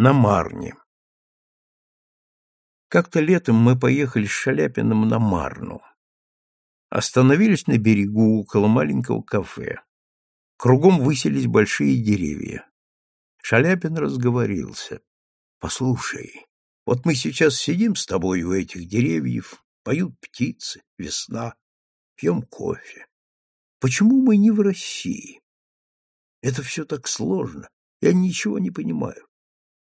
на Марне. Как-то летом мы поехали с Шаляпиным на Марну. Остановились на берегу около маленького кафе. Кругом высились большие деревья. Шаляпин разговорился. — Послушай, вот мы сейчас сидим с тобой у этих деревьев, поют птицы, весна, пьем кофе. Почему мы не в России? Это все так сложно, я ничего не понимаю.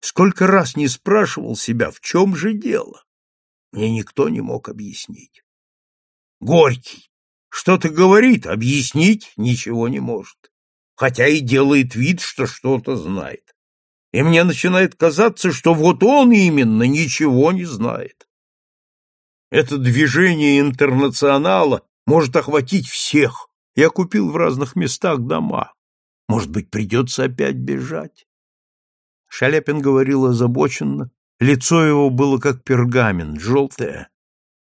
Сколько раз не спрашивал себя, в чем же дело? Мне никто не мог объяснить. Горький что-то говорит, объяснить ничего не может, хотя и делает вид, что что-то знает. И мне начинает казаться, что вот он именно ничего не знает. Это движение интернационала может охватить всех. Я купил в разных местах дома. Может быть, придется опять бежать? Шаляпин говорил озабоченно, лицо его было как пергамент, желтое,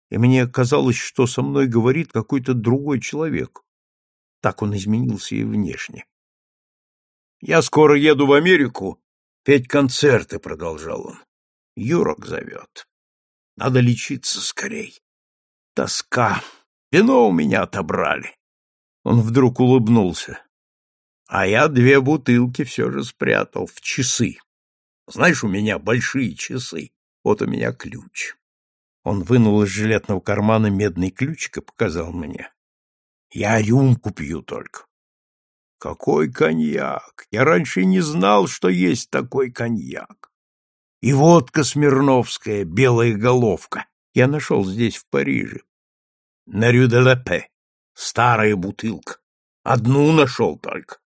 и мне казалось, что со мной говорит какой-то другой человек. Так он изменился и внешне. «Я скоро еду в Америку петь концерты», — продолжал он. «Юрок зовет. Надо лечиться скорей. Тоска. Вино у меня отобрали». Он вдруг улыбнулся. А я две бутылки все же спрятал в часы. Знаешь, у меня большие часы. Вот у меня ключ. Он вынул из жилетного кармана медный ключик и показал мне. Я рюмку пью только. Какой коньяк! Я раньше не знал, что есть такой коньяк. И водка смирновская, белая головка. Я нашел здесь, в Париже. На Рю-де-Лепе. Старая бутылка. Одну нашел только.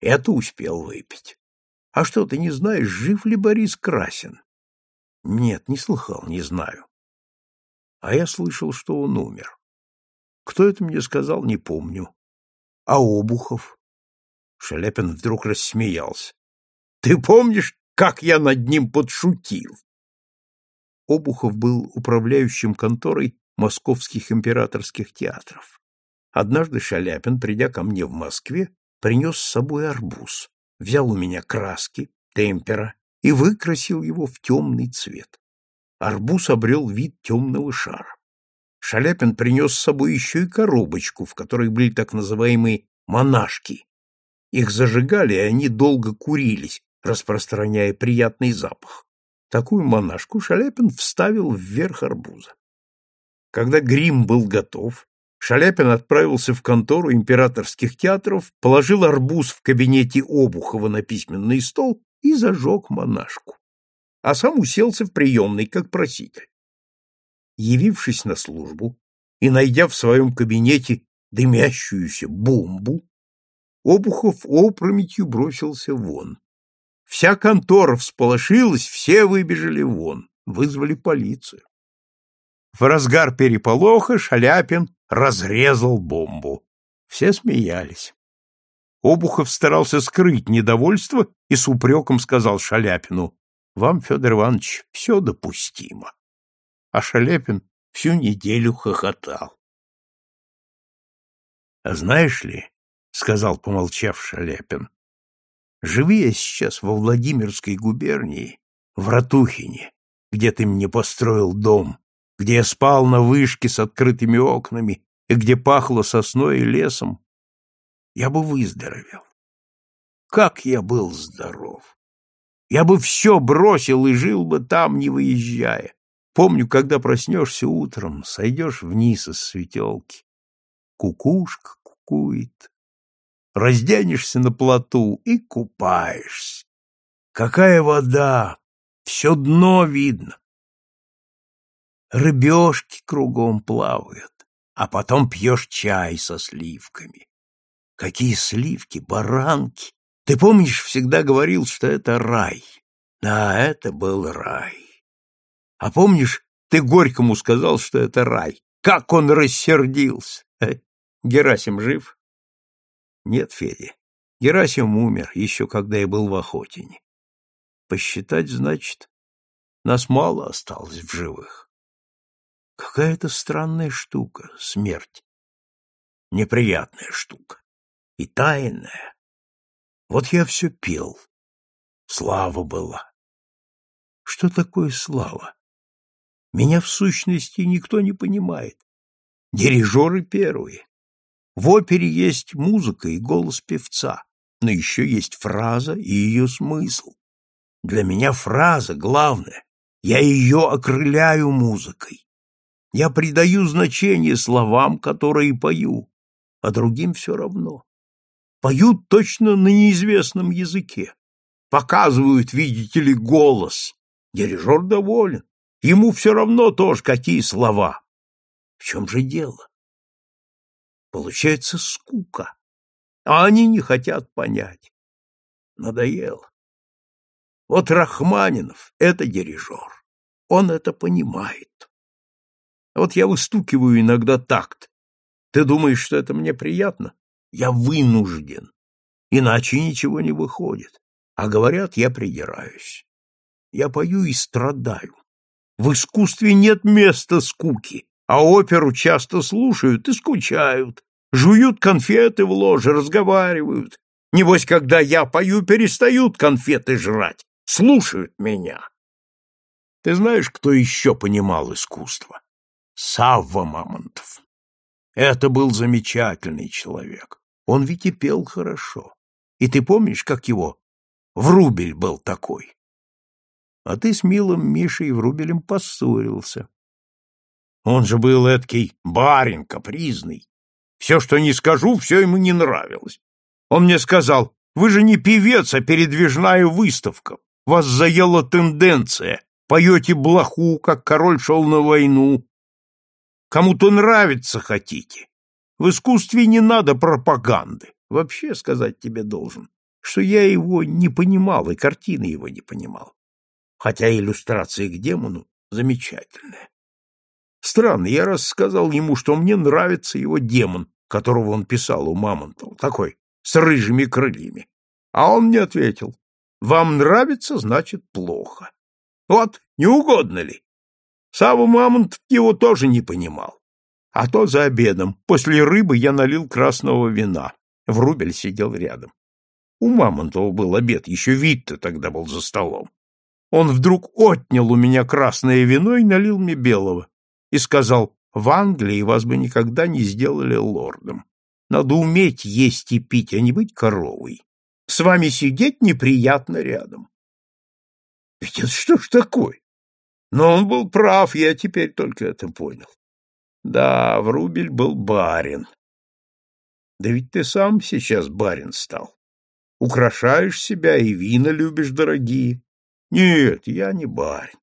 Это успел выпить. А что, ты не знаешь, жив ли Борис Красин? Нет, не слыхал, не знаю. А я слышал, что он умер. Кто это мне сказал, не помню. А Обухов? Шаляпин вдруг рассмеялся. Ты помнишь, как я над ним подшутил? Обухов был управляющим конторой московских императорских театров. Однажды Шаляпин, придя ко мне в Москве, принес с собой арбуз взял у меня краски, темпера и выкрасил его в темный цвет. Арбуз обрел вид темного шара. Шаляпин принес с собой еще и коробочку, в которой были так называемые монашки. Их зажигали, и они долго курились, распространяя приятный запах. Такую монашку Шаляпин вставил вверх арбуза. Когда грим был готов, Шаляпин отправился в контору императорских театров, положил арбуз в кабинете Обухова на письменный стол и зажег монашку. А сам уселся в приемной, как проситель. Явившись на службу и найдя в своем кабинете дымящуюся бомбу, Обухов опрометью бросился вон. Вся контора всполошилась, все выбежали вон, вызвали полицию. В разгар переполоха Шаляпин разрезал бомбу. Все смеялись. Обухов старался скрыть недовольство и с упреком сказал Шаляпину, «Вам, Федор Иванович, все допустимо». А Шаляпин всю неделю хохотал. «А знаешь ли, — сказал, помолчав Шаляпин, — живи я сейчас во Владимирской губернии, в Ратухине, где ты мне построил дом, где я спал на вышке с открытыми окнами и где пахло сосной и лесом, я бы выздоровел. Как я был здоров! Я бы все бросил и жил бы там, не выезжая. Помню, когда проснешься утром, сойдешь вниз из светелки. Кукушка кукует. Разденешься на плоту и купаешься. Какая вода! Все дно видно рыбешки кругом плавают, а потом пьешь чай со сливками. Какие сливки, баранки! Ты помнишь, всегда говорил, что это рай. Да, это был рай. А помнишь, ты Горькому сказал, что это рай. Как он рассердился! Э, Герасим жив? Нет, Федя. Герасим умер, еще когда я был в Охотине. Посчитать, значит, нас мало осталось в живых. Какая-то странная штука — смерть. Неприятная штука. И тайная. Вот я все пел. Слава была. Что такое слава? Меня в сущности никто не понимает. Дирижеры первые. В опере есть музыка и голос певца, но еще есть фраза и ее смысл. Для меня фраза главная. Я ее окрыляю музыкой. Я придаю значение словам, которые пою, а другим все равно. Поют точно на неизвестном языке. Показывают, видите ли, голос. Дирижер доволен. Ему все равно тоже, какие слова. В чем же дело? Получается скука. А они не хотят понять. Надоело. Вот Рахманинов — это дирижер. Он это понимает. Вот я выстукиваю иногда такт. Ты думаешь, что это мне приятно? Я вынужден. Иначе ничего не выходит. А говорят, я придираюсь. Я пою и страдаю. В искусстве нет места скуки, а оперу часто слушают и скучают, жуют конфеты в ложе, разговаривают. Небось, когда я пою, перестают конфеты жрать, слушают меня. Ты знаешь, кто еще понимал искусство? Савва Мамонтов. Это был замечательный человек. Он ведь и пел хорошо. И ты помнишь, как его? Врубель был такой. А ты с милым Мишей Врубелем поссорился. Он же был эткий барин капризный. Все, что не скажу, все ему не нравилось. Он мне сказал, вы же не певец, а передвижная выставка. Вас заела тенденция. Поете блоху, как король шел на войну. Кому-то нравится хотите. В искусстве не надо пропаганды. Вообще сказать тебе должен, что я его не понимал и картины его не понимал. Хотя иллюстрация к демону замечательная. Странно, я раз сказал ему, что мне нравится его демон, которого он писал у Мамонтова, такой, с рыжими крыльями. А он мне ответил, вам нравится, значит, плохо. Вот, не угодно ли? Савва Мамонтов его тоже не понимал. А то за обедом, после рыбы я налил красного вина. Врубель сидел рядом. У Мамонтова был обед, еще вид-то тогда был за столом. Он вдруг отнял у меня красное вино и налил мне белого и сказал, в Англии вас бы никогда не сделали лордом. Надо уметь есть и пить, а не быть коровой. С вами сидеть неприятно рядом. Ведь это что ж такое? Но он был прав, я теперь только это понял. Да, Врубель был барин. Да ведь ты сам сейчас барин стал. Украшаешь себя и вина любишь дорогие. Нет, я не барин.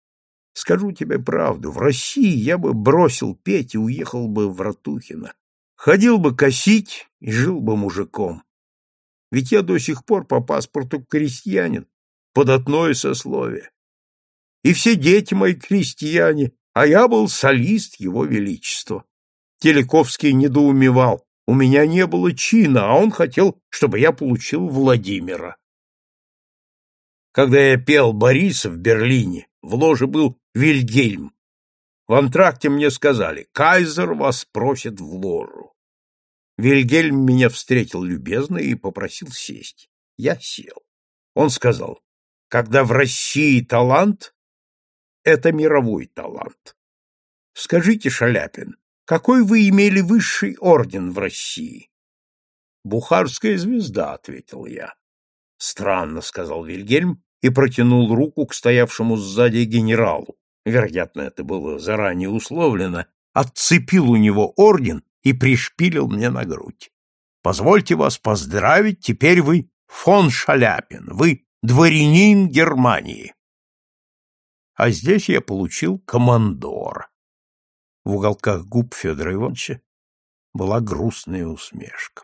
Скажу тебе правду, в России я бы бросил петь и уехал бы в Ратухино. Ходил бы косить и жил бы мужиком. Ведь я до сих пор по паспорту крестьянин, податное сословие. И все дети мои крестьяне, а я был солист его величества. Телековский недоумевал. У меня не было чина, а он хотел, чтобы я получил Владимира. Когда я пел Бориса в Берлине, в ложе был Вильгельм. В антракте мне сказали, кайзер вас просит в ложу. Вильгельм меня встретил любезно и попросил сесть. Я сел. Он сказал, когда в России талант, это мировой талант. Скажите, Шаляпин, какой вы имели высший орден в России? Бухарская звезда, ответил я. Странно, сказал Вильгельм и протянул руку к стоявшему сзади генералу. Вероятно, это было заранее условлено, отцепил у него орден и пришпилил мне на грудь. Позвольте вас поздравить, теперь вы фон Шаляпин, вы дворянин Германии. А здесь я получил командор. В уголках губ Федора Ивановича была грустная усмешка.